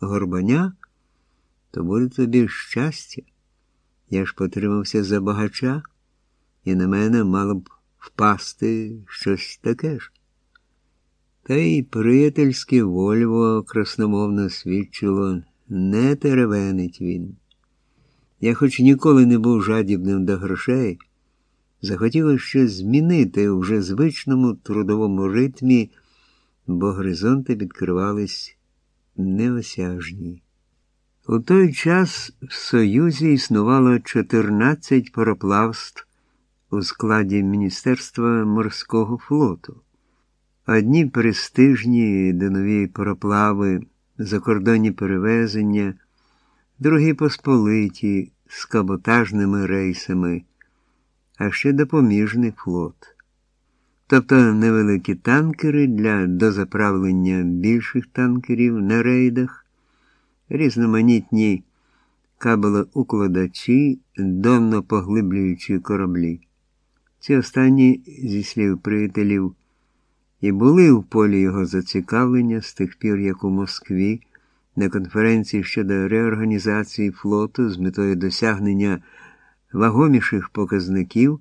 горбаня, то буде тобі щастя. Я ж потримався за багача, і на мене мало б впасти щось таке ж. Та й приятельське Вольво красномовно свідчило, не теревенить він. Я хоч ніколи не був жадібним до грошей, захотілося щось змінити у вже звичному трудовому ритмі, бо горизонти відкривались неосяжні. У той час в Союзі існувало 14 пароплавств у складі Міністерства морського флоту. Одні престижні до нові пароплави, закордонні перевезення, другі посполиті з каботажними рейсами, а ще допоміжний флот. Тобто невеликі танкери для дозаправлення більших танкерів на рейдах, різноманітні кабелоукладачі, донно поглиблюючі кораблі. Ці останні, зі слів приятелів, і були в полі його зацікавлення з тих пір, як у Москві на конференції щодо реорганізації флоту з метою досягнення вагоміших показників,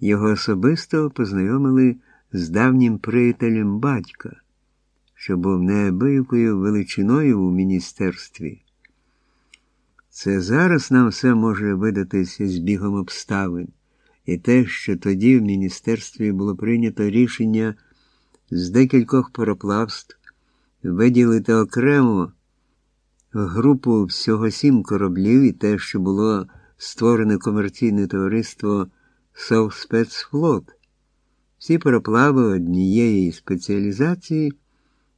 його особисто познайомили з давнім приятелем батька, що був неабиякою величиною у міністерстві. Це зараз нам все може видатися збігом обставин, і те, що тоді в міністерстві було прийнято рішення з декількох пароплавств виділити окремо групу всього сім кораблів і те, що було створене комерційне товариство Совспецфлот. Всі пароплави однієї спеціалізації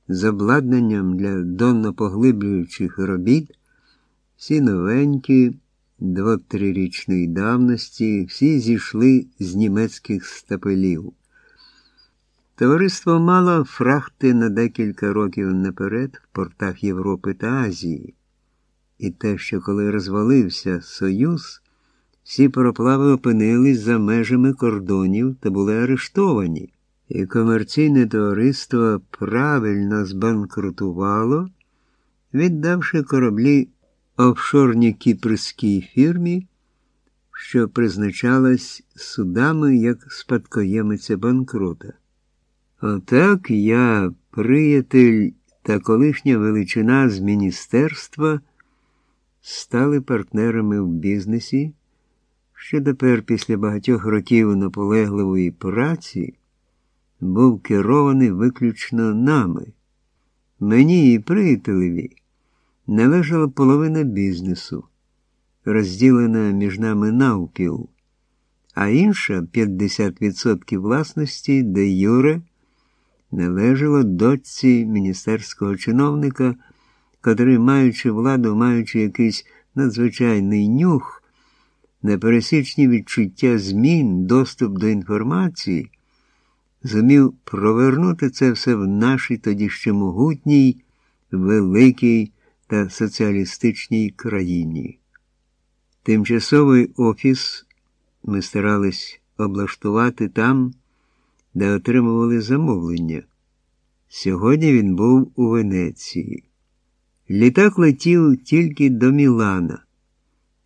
з обладнанням для донно-поглиблюючих робіт, всі новенькі, дво-трирічної давності, всі зійшли з німецьких стапелів. Товариство мало фрахти на декілька років наперед в портах Європи та Азії. І те, що коли розвалився Союз, всі пароплави опинились за межами кордонів та були арештовані, і комерційне товариство правильно збанкрутувало, віддавши кораблі офшорній кіпрській фірмі, що призначалась судами як спадкоємиця банкрота. Отак я, приятель та колишня величина з міністерства, стали партнерами в бізнесі, що тепер, після багатьох років наполегливої праці, був керований виключно нами. Мені і приятелеві належала половина бізнесу, розділена між нами навпіл, а інша 50% власності де Юре належало дочці міністерського чиновника, котрий, маючи владу, маючи якийсь надзвичайний нюх, непересічні відчуття змін, доступ до інформації, зумів провернути це все в нашій тоді ще могутній, великій та соціалістичній країні. Тимчасовий офіс ми старались облаштувати там де отримували замовлення. Сьогодні він був у Венеції. Літак летів тільки до Мілана,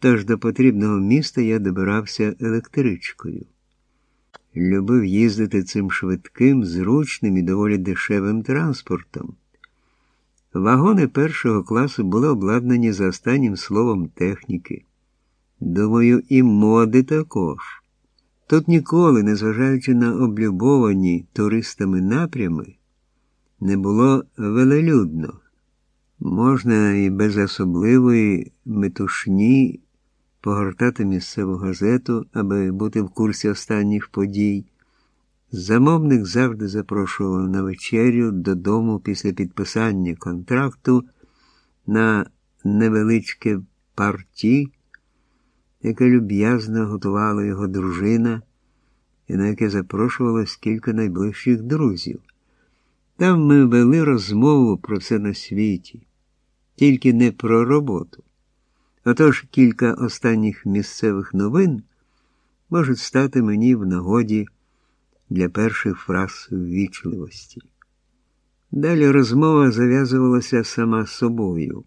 тож до потрібного міста я добирався електричкою. Любив їздити цим швидким, зручним і доволі дешевим транспортом. Вагони першого класу були обладнані за останнім словом техніки. Думаю, і моди також. Тут ніколи, незважаючи на облюбовані туристами напрями, не було велелюдно. Можна і без особливої метушні погортати місцеву газету, аби бути в курсі останніх подій. Замовник завжди запрошував на вечерю додому після підписання контракту на невеличке парті яке люб'язно готувала його дружина і на яке запрошувалось кілька найближчих друзів. Там ми вели розмову про все на світі, тільки не про роботу. Отож кілька останніх місцевих новин можуть стати мені в нагоді для перших фраз ввічливості. Далі розмова зав'язувалася сама собою.